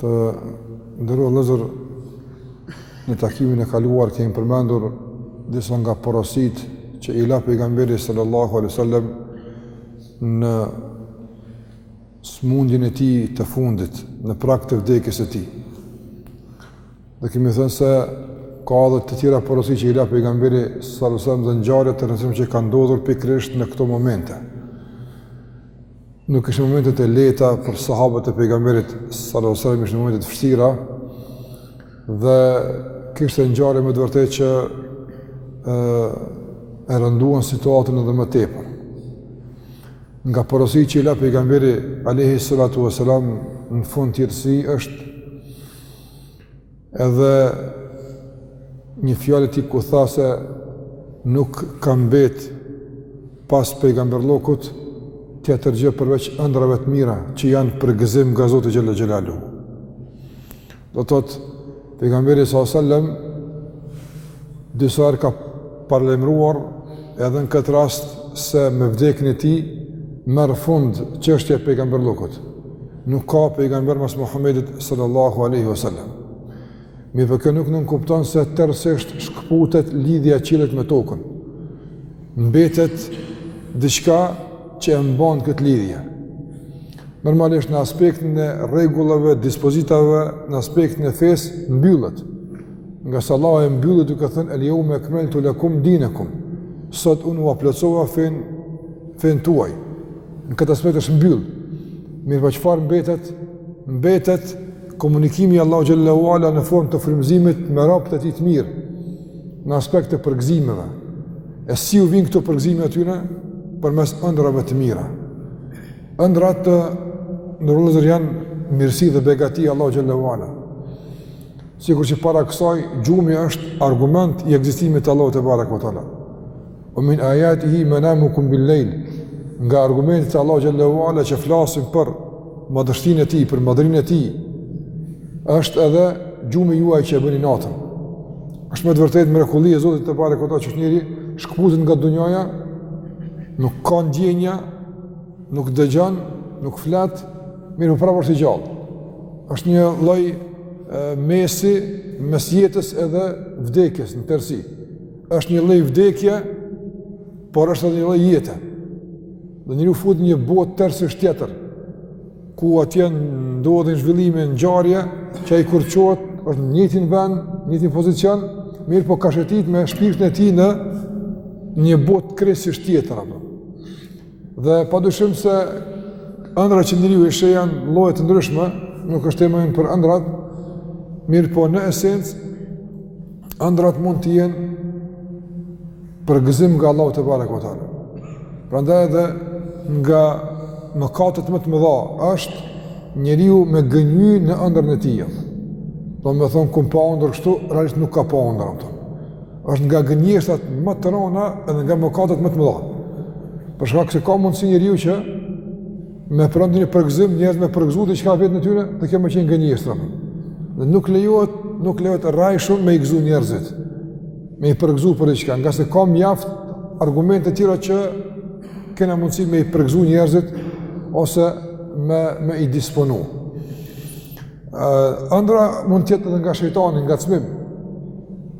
Të nderuar vëllezër, në takimin e kaluar kemi përmendur disa nga porositë që i la pejgamberi sallallahu alaihi wasallam në sëmundjen e tij të fundit, në prag të vdekjes së tij. Dhe kemi thënë se ka edhe të tjera porosi që i la pejgamberi sallallahu alaihi wasallam dhe ngjarje të rëndësishme që kanë ndodhur pikërisht në këto momente. Nuk ishin momente të lehta për sahabët e pejgamberit sallallahu alajhi wasallam, ishin momente të vështira. Dhe kishte ngjarje me të vërtetë që e rënduan situatën edhe më tepër. Nga porositë që i la pejgamberi alaihi salatu wasalam në fund të jetës është Edhe një fjalë e tij ku tha se nuk ka mbet pas pejgamberllokut tjetër gjë përveç ëndrrave të mira që janë përgëzim nga Zoti xhalla xhelalu. Do të thotë pejgamberi sallallahu alajhi wasallam disa herë ka paralajmëruar edhe në këtë rast se me vdekjen e tij merr fund çështja e pejgamberllokut. Nuk ka pejgamber mas Muhamedit sallallahu alaihi wasallam. Mirëpo kjo nuk nënkupton se tërësisht shkëputet lidhja e qiellit me tokën. Mbetet diçka që e mban këtë lidhje. Normalisht në aspektin e rregullave, dispozitave, në aspektin e fesë mbyllet. Ngase Allahu e mbylli duke thënë el jeume ekmeltu lekum dinekum. Sot unë ua plotësova fenë tuaj. Në këtë aspekt është mbyll. Mirëpo çfarë mbetet? Mbetet komunikimi i Allahut xhelle ue ala në form të frymëzimit me robt e tij të mirë. Në aspekt të përgëzimeve. E si u vijnë këto përgëzime atyre? Përmes ëndrrave të mira. Ëndrrat, të nderuar vëllezër, janë mirësi dhe begati e Allahut xhelle ue ala. Sikurse para kësaj, gjumi është argument i ekzistimit të Allahut tebareke ue teala. Ue min ajatihi menamukum bil-lejl, nga argumentet e Allahut xhelle ue ala që flasin për madhështinë e tij, për madhërinë e tij, është edhe gjumi juaj që e bëni natën. është me të vërtetë mrekulli e Zotit tebareke ue teala që njeriu shkëputet nga dunjaja, nuk ka ndjenja Nuk dëgjon, nuk flet, mirëpo prapë është i gjallë. Është një lloj mesi mes jetës edhe vdekjes në tërësi. Është një lloj vdekje, por është edhe një lloj jete. Dhe njeriu futet në një botë tërësisht tjetër, ku atje ndodhin zhvillime ngjarje që ai kur çohet është në njëjtin vend, në njëjtin pozicion, mirëpo ka shëtit me shpirtin e tij në një botë krejtësisht tjetër apo. Dhe pa dyshim se ëndrat që njeriu i sheh janë lloje të ndryshme, nuk është tema jonë për ëndrat, mirëpo në esencë, ëndrat mund të jenë përgëzim nga Allahu tebareke ve teala. Prandaj edhe nga mëkatet më të mëdha është njeriu me gënjy në ëndrën e tij. Domethonë, kum pa ëndërr kështu, realisht nuk ka pa ëndërr. është nga gënjeshtrat më të rënda dhe nga mëkatet më të mëdha. Për shkak se ka mundësi njeriu që me pru ndonjë përgëzim, njerëz me përgëzu diçka vetë në tyre, dhe kjo me qenë gënjeshtër. Dhe nuk lejohet, nuk lejohet rrejshëm me i gëzu njerëzit, me i përgëzu për diçka, ngase ka mjaft argumente tjera që kena mundësi me i përgëzu njerëzit, ose me, me i disponu. Andra mund të jetë edhe nga shejtani, ngacmim,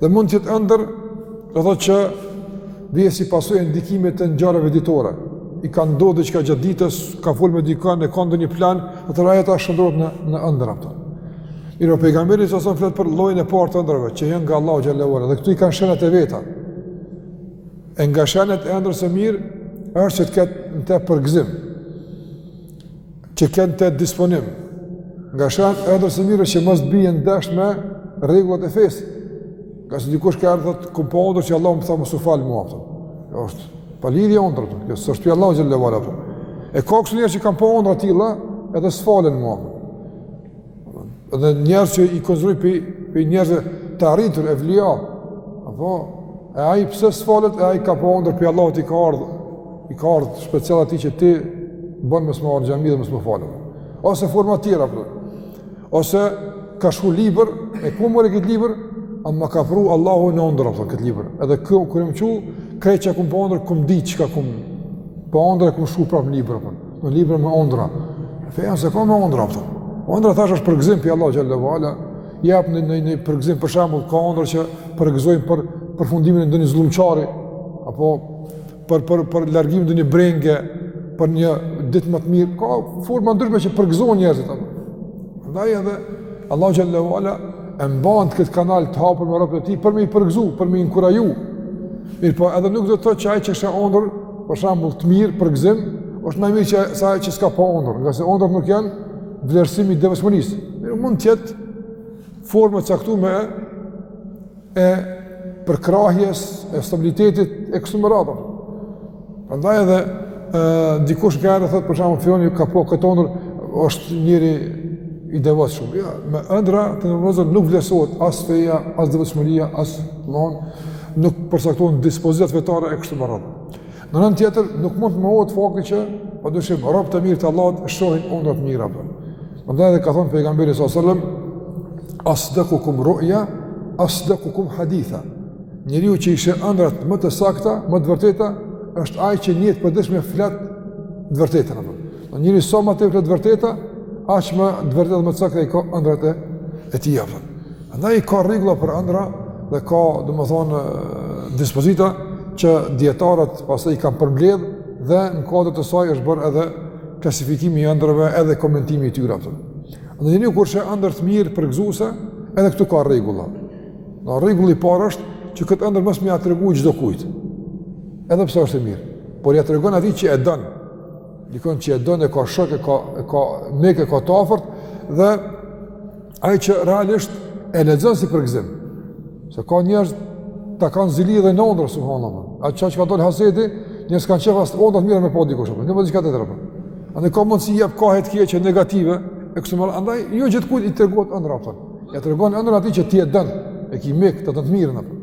Dhe mund të jetë ëndërr, do të thotë që vjen si pasojë e ndikimit të ngjarjeve ditore. I ka ndodhur diçka gjatë ditës, ka fol me dikën, e ka ndonjë plan, atëherë ajo tash shndërrohet në në ëndërr apo. Mirë, pejgamberi a.s. flet për llojin e parë të ëndrrave që janë nga Allahu xhel-le ve ala. Dhe këto i kanë shenjat e veta. E nga shenjat e ëndrrës së mirë është që të ketë në të përgëzim. që kënë të disponim, nga shënë edhe se mire që mos bije në desh me regullat e fesë, nga se dikush ka ardhë të kumë po që Allah më tha më su falë mua, pëtëm. e është pa lidhja ondrë, pëtëm, kjo së është pja Allah gjëllë e valë, pëtëm. e ka kësë njerë që kam po ondrë atila, edhe së falën mua, pëtëm. Dhe njerëz që i konsiderojnë për, për njerëz të arritur, evlija, apo, e ai pse s'falet, e ai ka pa ondërr prej Allahut i ka ardhë, i ka ardhë special atij që ti bon mos me ardhë n'xhami dhe mos me u falë. Ose forma tjera, apo. ose ka shkru libër, e ku more këtë libër, a ma ka pru Allahu në ondërr, apo këtë libër. Edhe kjo, kur jam çu, krejt çka kum pa n'ondërr, kum dit çka kum pa n'ondërr e kum shkru prapë n'libër, apo. Në libra me ondrra. Feja s'e ka me ondrra, apo. Ondrra thashë është përgëzim prej Allahut xhel-le ve ala. Jep në, në, një përgëzim për shembull, ka ondrra që përgëzojnë për përfundimin e ndonjë zullumqari, apo për, për, për largimin e ndonjë brenge, për një ditë më të mirë. Ka forma të ndryshme që përgëzojnë njerëzit. Ndaj edhe Allahu xhel-le ve ala e mban këtë kanal të hapur me robët e tij për me i përgëzu, për me i inkuraju. Mirëpo edhe nuk do të thotë që ai që sheh ondërr, për shembull të mirë përgëzim, është më i mirë se ai që s'ka pa ëndërr, ngase ëndrrat nuk janë vlerësimi i devotshmërisë. Mirë, mund të jetë forma e caktuar e përkrahjes, e stabilitetit e kësaj rrade. Prandaj edhe ë dikush ka thënë për shembull filani ka pa këtë ëndërr është njeri i devotshëm. Jo, me ëndrra të nërëzën nuk vlerësohet as feja, as devotshmëria, as vonë. nuk përcaktohen dispozitat fetare e kështu me radhë. Në anën tjetër nuk mund të mohohet fakti që pa dyshim robtë e mirë të Allahut shohin ëndra të mira apo. Prandaj edhe ka thënë pejgamberi sallallahu alejhi ve sellem asdaqukum ru'ya asdaqukum haditha. Njeriu që i sheh ëndrat më të sakta, më të vërteta, është ai që në jetë të përditshme flet të vërtetën apo. Njeriu sa më tepër flet të vërtetën, aq më të vërteta më të sakta i ka ëndrat e tij apo. Andaj ka rregulla për ëndra dhe ka, domethënë, dispozita që dijetarët pastaj i kanë përmbledh dhe në kuadër të saj është bërë edhe klasifikimi i ëndrrave edhe komentimi i tyre ato. Njeriu kur sheh ëndër të mirë përgëzuese, edhe këtu ka rregulla. Rregulli i parë është që këtë ëndër mos me ia tregu çdokujt. Edhe pse është e mirë, por ia tregon atij që e don. Dikon që e don e ka shok e ka e ka mik e ka të afërt dhe Ai që realisht e lexon si përgzim, se ka njerëz ta kanë zili dhe në ondër subhanallahu. Atë çka ka dal hasedi, që s'kanë qef as ondra të mira me pa dikush apo. Nuk vëzhgë atë drapa. Andaj ka mundësi jap koment të keq negativ, e kështu me andaj jo gjithkujt i tregohet ëndra apo. Ia tregon ëndrën atij që ti e don, e ki mik ta don të mirën apo.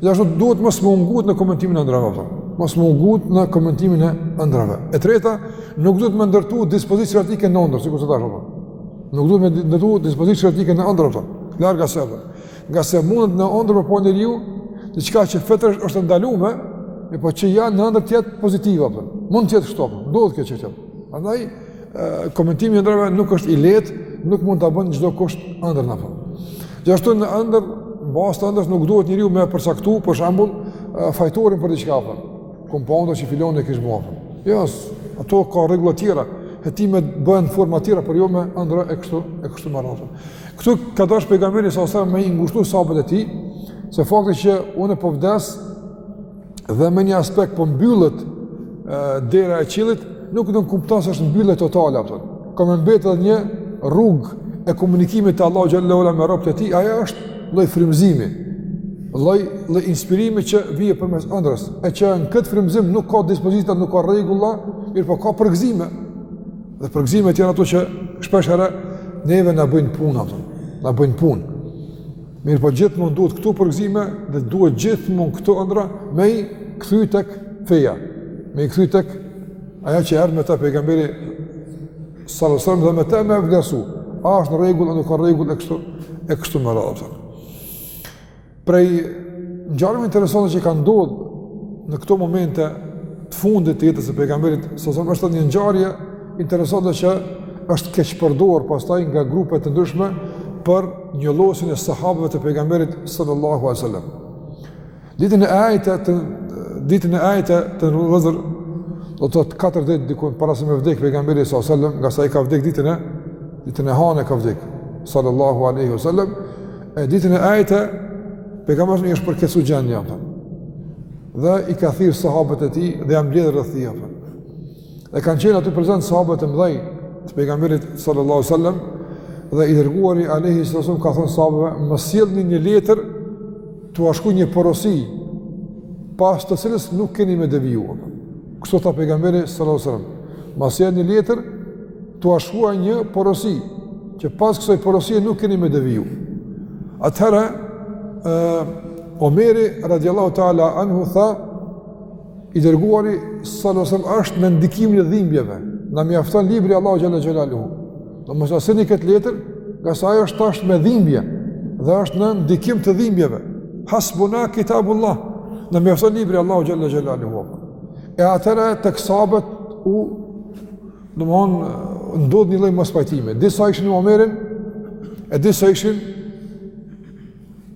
Gjithashtu duhet mos me u ngut në komentimin e ëndrave apo. Mos me u ngut në komentimin e ëndrave. E treta, nuk duhet me ndërtu dispozita sheriatike në ondër, sikurse thashë. Nuk duhet me ndërtu dispozita sheriatike në ëndër, apo, larg asaj apo. Ngase mundet në ëndër me pa njeriu diçka që fetarisht është e ndalume, e po që ajo në ëndër të jetë pozitive, apo. Mund të jetë kështu, apo. Do të këtë që tjetë. Andaj, komentimi i ëndrave nuk është i lehtë, nuk mund ta bën çdokush ëndrën apo. Gjithashtu në ëndër, në bazë të ëndrës nuk duhet njeriu me përcaktu, për shembull, fajtorin për diçka, apo. Kom pa n'ondër që filani e kish bërë. Jo, ato ka rregulla tjera, hetimet bëhen në forma tjera, por jo me andra e kështu, e kështu me radhë. Këtu ka dash pejgamberi sallallahu alejhi ve sellem me i ngushllu sahabët e tij, se fakti që unë po vdes dhe me një aspekt po mbyllet dera e qillit, nuk nënkupton se është mbyllje totale apo. Ka me mbetë edhe një rrugë e komunikimit të Allahut xhelle ue ala me robët e tij, ajo është lloj frymëzimi. Lloj lloj inspirimi që vjen përmes ëndrës, e që në këtë frymëzim nuk ka dispozita, nuk ka rregulla, mirëpo ka përgëzime. Dhe përgëzimet janë ato që shpeshherë neve na bëjnë punë ato, na bëjnë punë. Mirëpo gjithmonë duhet këto përgëzime dhe duhet gjithmonë këto ëndra me i kthy tek feja, me i kthy tek Ajo që erdhi me të pejgamberi sallallahu alejhi ve sellem dhe me të me vlerësu, a është në rregull, a nuk ka rregull, e kështu, e kështu me radhë. Prej ngjarjeve interesante që i kanë ndodhë në këto momente të fundit të jetës së pejgamberit, sallallahu alejhi ve sellem është një ngjarje interesante që është keqpërdor pastaj nga grupe të ndryshme për njollosjen e sahabëve të pejgamberit sallallahu alejhi ve sellem. Ditën e ejte, ditën e ejte të nderuar vëllezër do të thotë katër ditë diku para se me vdek pejgamberi sallallahu alajhi wasallam, ngase ai ka vdek ditën e ditën e hanë ka vdek sallallahu alajhi wasallam. E ditën e ejte pejgamberit iu është përkeqësu gjendja apo. Dhe i ka thirr sahabët e tij dhe janë mbledhur rreth tij apo. Dhe kanë qenë aty prezent sahabët e mëdhenj të pejgamberit sallallahu alaihi wasallam dhe i dërguari alaihi wasallam u ka thënë sahabëve ma sillni një letër t'ua shkruj një porosi pas të cilës nuk keni me devijua. Kështu tha pejgamberi sallallahu alaihi wasallam. Ma sillni një letër t'ua shkruaj një porosi që pas kësaj porosie nuk keni me deviju. Atëherë Omeri radiallahu taala anhu tha I dërguari sallallahu alajhi wasallam është nën ndikimin e dhimbjeve. Na mjafton libri i Allahut xhalla xhelalu. Domethënë mos ia sillni këtë letër, ngase ai është tash me dhimbje dhe është në ndikim të dhimbjeve. Hasbuna kitabullah. Na mjafton libri i Allahut xhalla xhelalu. E atëherë tek sahabët domethënë ndodh një lloj mospajtimi. Disa ishin me Omerin, e disa ishin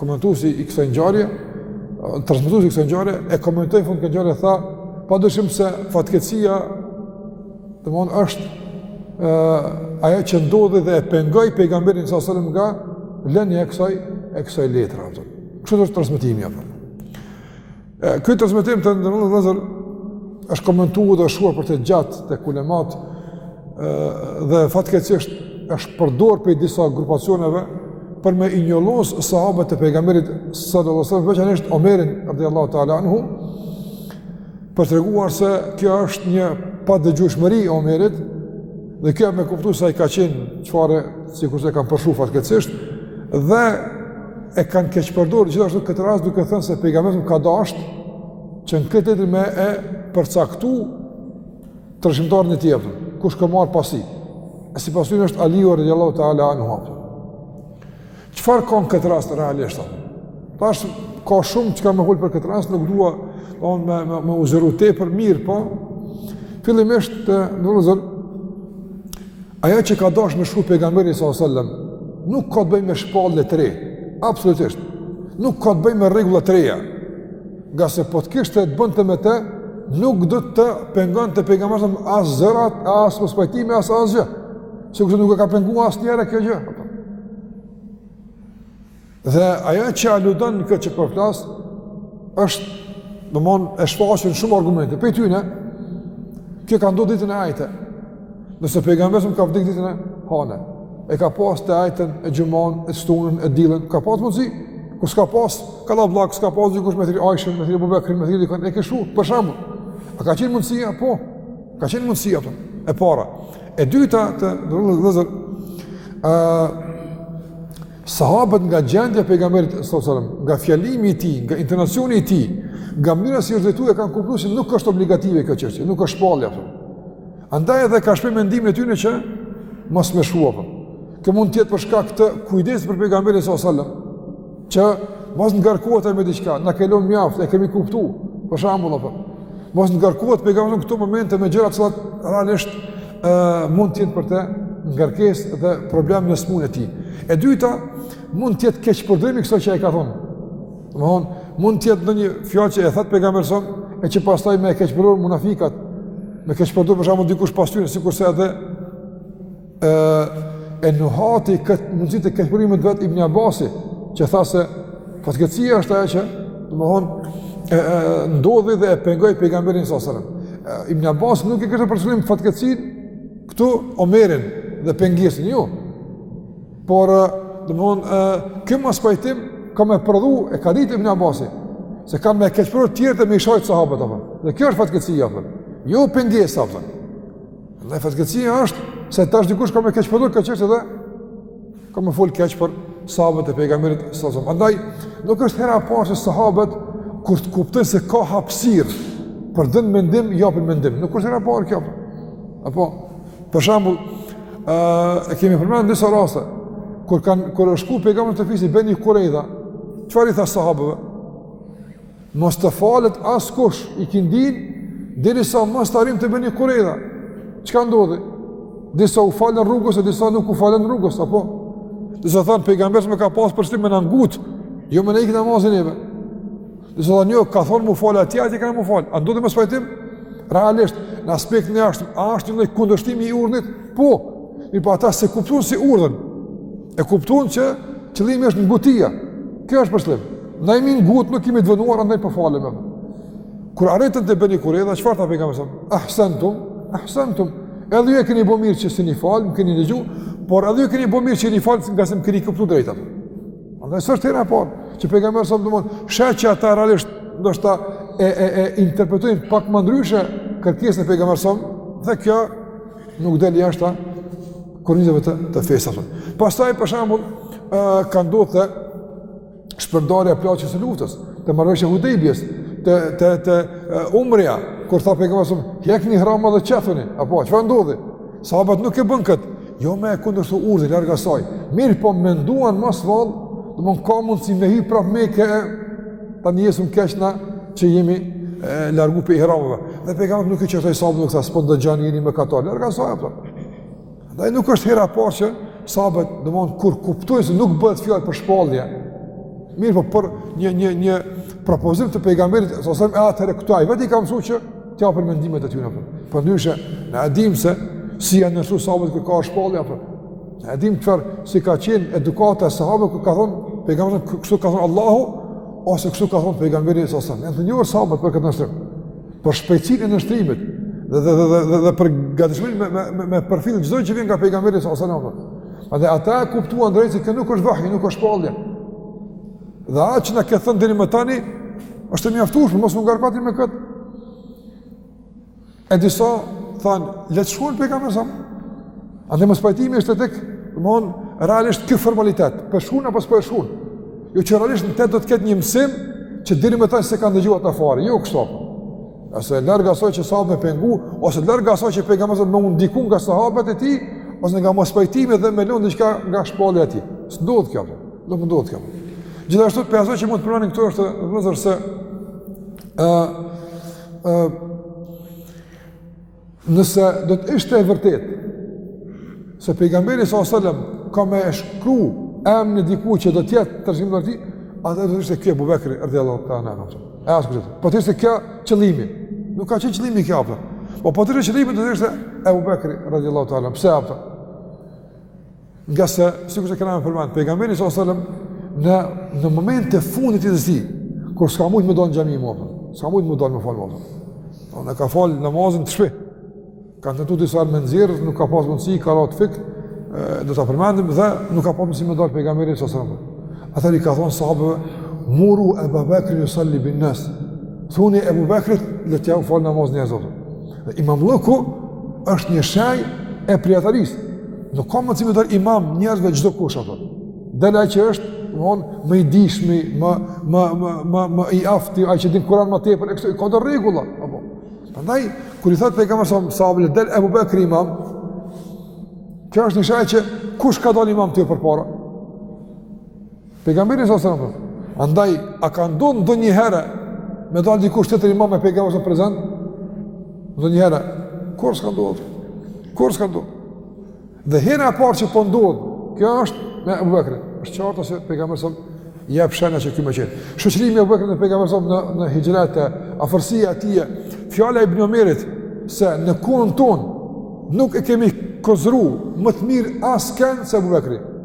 komentuesi i kësaj ngjarje, transmetuesi i kësaj ngjarje e komentoi në fund të ngjarjes tha, padyshim se fatkeqësia domthon është ë ajo që ndodhi dhe e pengoi pejgamberin sa selam nga lënia e kësaj e kësaj letre apo. Kështu është transmetimi apo. Ky transmetim të nderuar vëllezër, është komentuar dhe është shkuar për të gjatë tek ulematë, dhe fatkeqësisht është përdor prej disa grupacioneve për me i njollos sahabët e pejgamberit sallallahu alaihi wasallam veçanërisht Omerin radhiyallahu ta'ala anhu për të treguar se kjo është një padëgjueshmëri e Omerit Dhe kjo me kuptu se ai ka qenë qafir, sikurse e kanë përshkru fatkeqësisht, dhe e kanë keqpërdor gjithashtu këtë rast duke thënë se pejgamberi ka dasht që në këtë letër me e përcaktu trashëgimtarin e tij apo, kush ka me ardh pas tij. E sipas tyre është Aliu radijallahu ta'ala anhu apo. Çfarë ka në këtë rast realisht? Tash ka shumë çka me fol për këtë rast, nuk dua unë me me, me u zgjeru tepër mirëpo. Fillimisht të nderuar vëllezër ajo që ka dashur me shkru pejgamberi sallallahu alajhi wasallam, nuk ka të bëjë me shpallje të re. Absolutisht. Nuk ka të bëjë me rregulla të reja. Ngase po të kishte të bënte me të, nuk do ta pengonte pejgamberin as zërat, as mospajtimi, as asgjë. Sikurse nuk e ka pengu asnjëherë kjo gjë. Dhe ajo që aludon në këtë që po flas, po është, domthon, e shfaqin shumë argumente. Pej tyne, kjo ka ndodhë ditën e ejte. Nëse pejgamberi sallam ka vdek ditën e hane. E ka pas të ejten, e xhumanë, e shtunën, e dillën. Ka pas mundësi, kur s'ka pas kallaballak, s'ka pas dikush me thirr Ajshen, me thirr Ebu Bekrin, me thirr dikën, e kështu, për shembull. A ka qenë mundësia? Po, Ka qenë mundësia, po, e para. E dyta të nderuar vëllezër, sahabët nga gjendja e pejgamberit sallam, nga fjalimi i tij, nga intonacioni i tij, nga mënyra si është drejtu e kanë kuptuar se nuk është obligative kjo çështje, nuk është shpallje apo. Andaj edhe kanë shpreh mendimin e tyre që mos me shkru, apo. Kjo mund të jetë për shkak të kujdesit për pejgamberin sallam. Që mos ngarkohet ai me diçka, na ka lënë mjaft, e kemi kuptuar. Për shembull, apo mos ngarkohet pejgamberi në këto momente me gjëra që realisht ë mund të jenë për të ngarkesë dhe problem në smunë e tij. E dyta, mund të jetë keqpërdorim i kësaj që ai ka thonë. Domthon, mund të jetë ndonjë fjalë që e thot pejgamberi sallam e që pastaj me e keqpërdor munafikat, me keqpërdor për shembull dikush pas tyre, sikurse edhe e, e nuhati këtë mundësi të keqpërdorimit vetë Ibn Abasi, që tha se fatkeqësia është ajo që domthon e, e, ndodhi dhe e pengoi pejgamberin sallam. Ibn Abasi nuk e kish për qëllim fatkeqësinë këtu Omerin dhe pengesën, jo. Por, domthon, kjo mospajtim ka me prodhu e ka ditë Ibn Abasi, se ka me keqpërdor tjerët e me i shajtë sahabët, dhe kjo është fatkeqësia, jo pengesa, dhe. Dhe fatkeqësia është se tash dikush ka me keqpërdor këtë çështje dhe ka me fol keq për sahabët e pejgamberit sallallahu alajhi wasallam. Andaj nuk është hera e parë që sahabët kur të kuptojnë se ka hapësirë për dhënë mendim, japin mendim. Nuk është hera e parë kjo. Apo për shembull, ë e kemi përmendur disa raste kur kanë kur shku pejgamberi te fisi Beni Kurejdha. Çfarë i tha sahabëve? Mos të falet askush ikindinë, derisa mos të arrijmë te Beni Kurejdha. Çka ndodhi? Disa u falën rrugës e disa nuk u falën rrugës, apo? Disa thanë, pejgamberi sallam ka pas për qëllim me na ngut, jo me na ikë namazi neve. Disa thanë, jo, ka thonë mu falë atje, atje kanë mu falë. A ndodhi mospajtim? Realisht, në aspektin e jashtëm, a ashtë një kundërshtimi i urdhnit? Po, mirëpo ata s'e kuptun si urdhën. E kuptuan që qëllimi është ngutia. Kjo është për qëllim. Na jemi ngut, nuk jemi të vonuar, andaj po falemi. Kur arritën te Beni Kurejdha, çfarë tha pejgamberi sallam? Ahsantum, ahsantum. Edhe ju e keni bo mirë që s'jeni falë, më keni ndëgju, por edhe ju e keni bo mirë që jeni falë, ngase më keni kuptu drejt. Andaj s'është hera e parë, që pejgamberi sallam domthon, sheh që ata realisht, ndoshta e, e, e interpretojnë pak më ndryshe kërkesën e pejgamberit sallam, dhe kjo nuk del jashtë kornizave të të fesë. Pastaj për shembull, ë ka ndodh te shpërndarja e plaçkës së luftës, te marrëveshja e Hudejbijes, te te te umreja, kur tha pejgamberi sa, "Hekni ihramat dhe qethuni." Apo çfarë ndodhi? Sahabët nuk e bën kët. Jo me e kundërshtu urdhrin, larg asaj. Mirëpo menduan mos vall, domethënë ka mundsi me hi prapë Mekë e tani jesim keq na që jemi largu pe ihramëve. Dhe pejgamberi nuk i qortoi sahabët, s'tha s'po dëgjoni jeni mëkatarë. Larg asaj apo. Dhe nuk është hera parë që sahabët, domethënë, kur kuptojnë se nuk bëhet fjalë për shpallje, mirëpo për një, një, një propozim të pejgamberit, s.a.s. e atëherë këtu ai, vetë i ka msu që t'i japin mendimet e tyne, apo, përndryshe, na e dimë se si janë nënshtru sahabët kur ka shpallje, apo, na e dimë çfarë si ka qenë edukata e sahabëve kur ka thonë, pejgamberi kështu ka thonë Allahu, ose kështu ka thonë pejgamberi s.a.s., janë të njohur sahabët për këtë nënshtrim. për shpejtësinë e nënshtrimit dhe dhe dhe dhe, dhe për gatishmërinë me me me përfill çdo gjë që vjen nga pejgamberi sa selam. Atëherë ata e kuptuan drejt se kjo nuk është vahj, nuk është shpallje. Dhe ajo që na ka thënë deri më tani është e mjaftueshme, mos e ngarkoni me kët. E disa than, le të shkruan pejgamberi sa Andaj mospajtimi është tek, domthon, realisht ky formalitet, po shkrun apo s'po shkrun. Jo që realisht në të do të ketë një mësim që deri më tash s'e kanë dëgjuar ata fare, jo kështu. Ose larg asaj që sahabët me pengu, ose larg asaj që pejgamberi me u ndiku nga sahabët e tij, ose nga mospajtimi dhe me lën diçka nga shpallja e tij. S'ndodh kjo. Nuk ndodh kjo. Gjithashtu prej asaj që mund të pranin këtu është vëllezër se ë ë Nëse do të ishte e vërtetë se pejgamberi sa selam ka me shkru emrin e dikujt që do të jetë trashëgimtar i tij, atëherë do të ishte ky Ebu Bekri radhiyallahu ta'ala anhu. E askush tjetër. Po të ishte kjo qëllimi. Nuk ka qenë qëllimi kjo apo. Po po të ishte qëllimi do të ishte Ebu Bekri radhiyallahu ta'ala. Pse apo? Ngase, sikurse e kena me përmend, pejgamberi s.a.s. Në, në momentet e fundit të tij, kur s'ka mujtë me dal në xhami më, s'ka mujtë me dal me fal më, apo, e ka fal namazin te shpia, ka tentu disa herë me e nxjerr, nuk ka pas mundësi, i ka ra të fikët, do ta përmendim, dhe nuk ka pas mundësi me dal pejgamberi s.a.s. Atëherë i ka thonë sahabëve, muru Eba Bekrin jusal-li bin-nas, thuni Ebu Bekrit, le t'jau fal namazin njerëzve. Dhe imamllëku është një shej e prijetarisë, Nuk ka mundësi me dal imam njerëzve çdokush, apo. Del ai që është, domethon, më i dishmi, më, më, më, më, më i afti, ai që din Kuran më tepër, e kështu, ka do rregulla, apo. Prandaj, kur i thotë pejgamberi s.a.s., sahabëve le t'del Ebu Bekri imam, kjo është një shej që kush ka dal imam t'ju përpara? Pejgamberi sa sa thotë, andaj a ka ndodhur ndonjëherë me dal dikush tjetër imam me pejgamberin sa prezent? Ndonjëherë? Kurrë s'ka ndodh. Kurrë s'ka ndodh. Dhe hera e parë që po ndodh, kjo është me Ebu Bekrin. Është e qartë se pejgamberi sa jep shenja që ky me qenë. Shoqërimi i Ebu Bekrit me pejgamberin sa në në hixhret e afërsia e tij, fjala e Ibn Omerit se në kohën tonë nuk e kemi konsideru më të mirë askënd se Ebu Bekrin.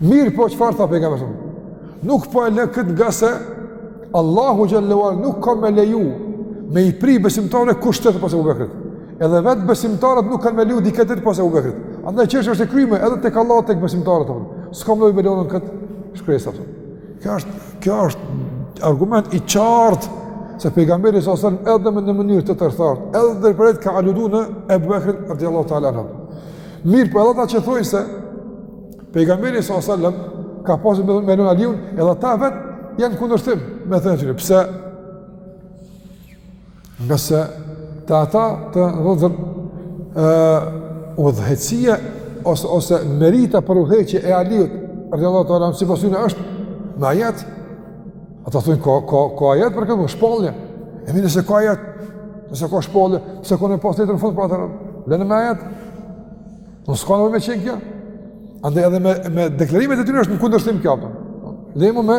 Mirëpo çfarë tha pejgamberi? Nuk po e lë këtë ngase Allahu xhelle ve ala nuk ka me leju me i pri besimtarët dikush tjetër pas Ebu Bekrit. Edhe vetë besimtarët nuk kanë me leju dikë tjetër pas Ebu Bekrit. Andaj çështja e kryme edhe tek Allahu, tek besimtarët. S'kam nevojë me lon këtë shkresë, thotë. Kjo është, kjo është argument i qartë se pejgamberi sa sallam edhe me në mënyrë të tërthortë, edhe drejtpërdrejt ka aludu në Ebu Bekrin, radhiyallahu ta'ala anhu. Mirëpo edhe ata që thojnë se pejgamberi sa sallam ka pasur me lon Aliun, edhe ata vet janë kundërshtim me thëniet e tyre, pse, ngase te ata të udhëheqësia ose, ose merita për udhëheqje e Aliut radhiyallahu anhu sipas tyne është me ajet Ata thonë, ka, ka, ka ajet për këtë, shpallje. E mirë nëse ka ajet, nëse ka shpallje, çka nevojë për letër në fund, pra atëherë, lene me ajet. Nuk ka me qenë kjo. Andaj edhe me, me deklarimet e tyre është në kundërshtim kjo, për. Po. Lemu me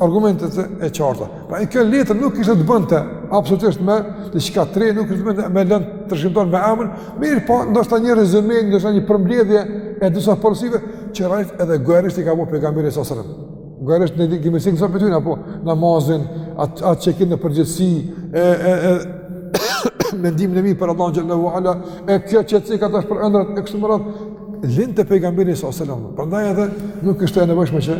argumentet e qarta. Pra e kjo letër nuk kishte të bënte, absolutisht me diçka të re, nuk kishte të bënte me lënë trashëgimtar me emën, mirëpo, ndoshta një rezyme, ndoshta një përmledhje e disa porosive, që gjatë edhe gjerësisht i ka bo pejgamberi sa sallam. Gjerësisht, mirësisë ndaj tyne, apo namazin, ata që i keni në përgjegjësi, e, e, e, mendimin e mirë për Allahun xhelle ve ala, e kjo që e cekëm tash për ëndrat, e kështu me radhë, i len pejgamberi sa sallam. Prandaj edhe nuk është e nevojshme që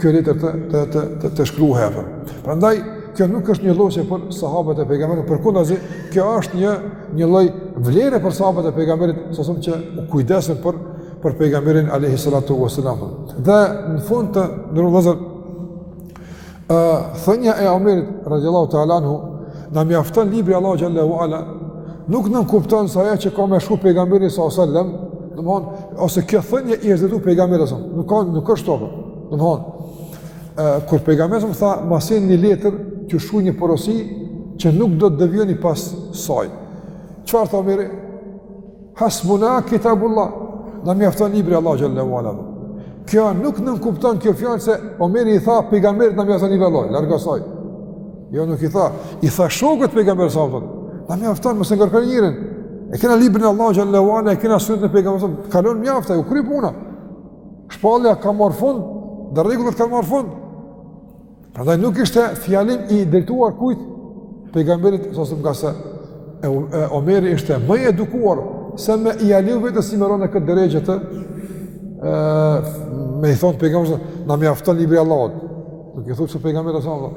kjo letër të, të, të, të, të shkruhet. Prandaj, kjo nuk është një ulje për sahabët e pejgamberit, përkundrazi, kjo është një, një lloj vlere për sahabët e pejgamberit sa sallam që u kujdesën për për pejgamberin alayhi salatu wasalam. Dhe në fund të nderuar, ë, thënia e Omerit radhiyallahu ta'ala anhu na mjafton libri i Allahut xhelle ve ala nuk nënkupton se ajo që ka me shkru pejgamberi sa sallam, domethon ose kjo thënie i është dhënë pejgamberit sa. Nuk ka nuk është topë. Domethon ë kur pejgamberi tha ma sillni një letër t'ju shkruj një porosi që nuk do të devijoni pas saj. Çfarë thotë Hasbuna kitabullah. Na mjafton libri i Allahut xhallahu ala. Kjo nuk nënkupton kjo fjalë se Omeri i tha pejgamberit na mjafton libri i Allahut, larg asaj. Jo nuk i tha, i tha shokët e pejgamberit sa vot. Na mjafton mos e ngarkon njërin. E kena librin e Allahut xhallahu ala, e kena sunetin e pejgamberit. Kalon, mjaft, u kry puna. Shpallja ka marr fund, dhe rregullat kanë marr fund. Prandaj nuk ishte fjalim i drejtuar kujt pejgamberit a.s. nga se e, e Omeri ishte më i edukuar se me i leju vetes me ra në këtë derexhe ë me i thonë pejgamberit na mjafton libri i Allahut. Nuk i thotë pejgamberit a.s.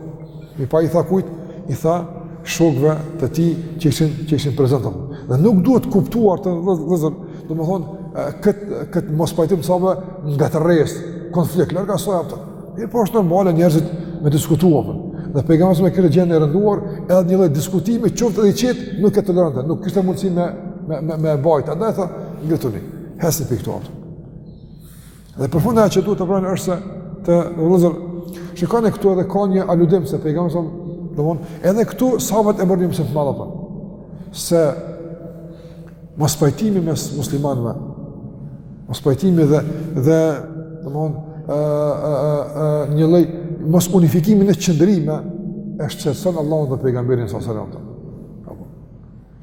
Mirëpo i tha kujt i tha shokëve të tij që ishin që ishin prezent. Dhe nuk duhet kuptuar vëllezër, domethënë kët kët mos pajtim si ndonjë konflikt larg asaj apo. Mirëpo është normale njerëzit me diskutu apo. Dhe pejgamberi me këtë gjendje e rënduar, edhe një lloj diskutimi qoftë edhe i qetë, nuk e toleronte, nuk kishte mundësi me me me, me bajt. Andaj tha, ngrihuni. Hecni prej këtu. Dhe për fund ajo që duhet të bëjnë është se të vëllezër shikoni këtu edhe ka një aludim se pejgamberi sa domethënë edhe këtu sahabët e bënë mëse të madh apo se Mos pajtimi mes muslimanëve, mos pajtimi dhe dhe domethënë ë ë ë një lloj mos unifikimi në qëndrime e shqetëson Allahun dhe pejgamberin sa selam.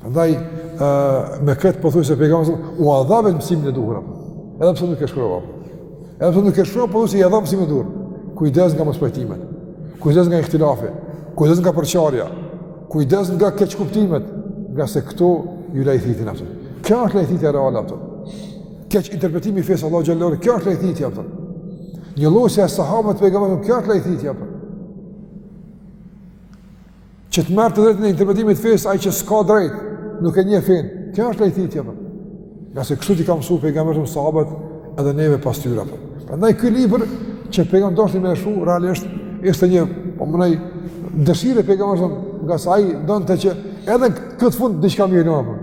Prandaj ë me këtë pothuajse pejgamberi ua dha mësimin e duhur. Edhe pse nuk e shkroi. Edhe pse nuk e shkroi, pothuajse ia dha mësimin e duhur. Kujdes nga mospajtimet. Kujdes nga ihtilafi. Kujdes nga përçarja. Kujdes nga keqkuptimet, nga se këto ju lajthitin apo. Kjo është lajthitja reale apo. Keqinterpretimi i fesë Allahut xhallahu, kjo është lajthitja apo. Njollosja e sahabëve të pejgamberit, kjo është lajthitja apo. Që të merr të drejtën e interpretimit të fesë ai që s'ka drejtë, nuk e njeh fenë. Kjo është lajthitje apo? Nga se kështu i ka mësuar pejgamberi sahabët edhe neve pas tyre apo. Prandaj ky libër që pejgamberi deshti me shkru realisht është një po, më një dëshirë e pejgamberit nga se ai donte që edhe në fund diçka me lënë apo.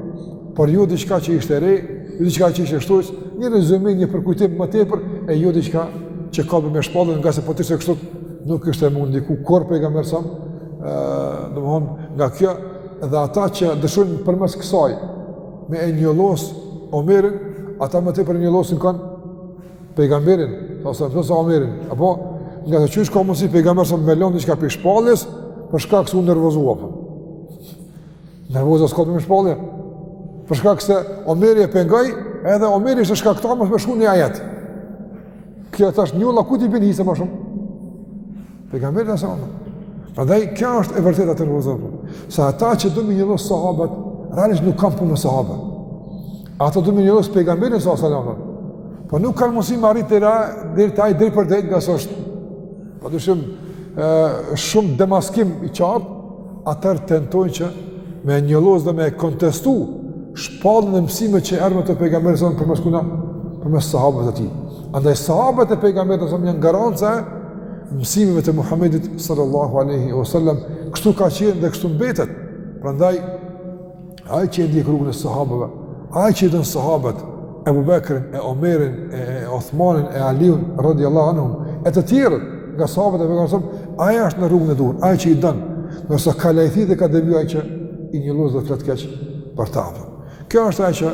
Por jo diçka që ishte e re, jo diçka që ishte shtesë, një rezymim, një përkujtim më tepër e jo diçka që ka me shpalljen nga se po të kështu nuk ishte e mundun kurrë pejgamberi sa do të thon nga kjo dhe ata që dëshojnë përmes kësaj me e njollos Omerin ata më tepër njollosin kë, pejgamberin sesa Omerin apo nga se qysh ka mundsi pejgamberi sa me lënë diçka prej shpalljes për shkak se u nervozua po nervoza s'ka me shpallë për shkak se Omeri e pengoi edhe Omeri është shkaktar me shku një ajet Kjo tash njolla kujt i bjen hise më shumë? Pejgamberit alejhi selam. Prandaj kjo është e vërtetë atë rrugëzon. Se ata që dojnë me njollos sahabët, realisht nuk kanë punë me sahabët. Ata dojnë me njollos pejgamberin sallallahu. Po nuk kanë mundësi me arritë deri te ai drejtpërdrejt ngase është pa dyshim shumë demaskim i qartë, atëherë tentojnë që me njollos dhe me kontestu shpalljen e mësimet që erdhën te pejgamberi alejhi selam përmes kujna, përmes sahabëve të tij. Andaj sahabët e pejgamberit alejhi selam janë garanca e mësimeve të Muhamedit sallallahu alejhi wasallam, kështu ka qenë dhe kështu mbetet. Prandaj, Ai që e ndjek rrugën e sahabëve, ai që i don sahabët, Ebu Bekrin, e Omerin, e Othmanin, e Aliun radhiyallahu anhum, e të tjerët nga sahabët e pejgamberit sallallahu alajhi wasallam, ai është në rrugën e duhur, ai që i don. Ndërsa ka lajthit dhe ka devijuar ai që i njollos e flet keq për ta. Kjo është ajo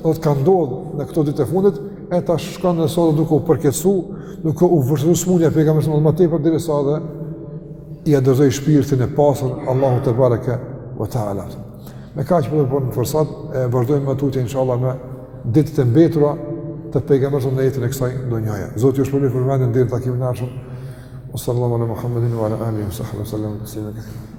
çka ka ndodhur në këto ditë të fundit, e tash shkon në sot duke u përkeqsu, duke u vështirsu smundja e pejgamberit sallallahu alajhi wasallam më tepër derisa dhe ia dorëzoi shpirtin e pastër Allahut tebareke ve teala. Me kaq e përfundojmë për sot, e vazhdojmë më tutje, inshallah, me ditët e mbetura të pejgamberit në jetën e kësaj dynjaje. Zoti ju shpërbleftë për vëmendjen deri në takimin e ardhshëm. Wa sallallahu ala Muhammedin wa ala alihi wa sahbihi wa sallam taslima kathira.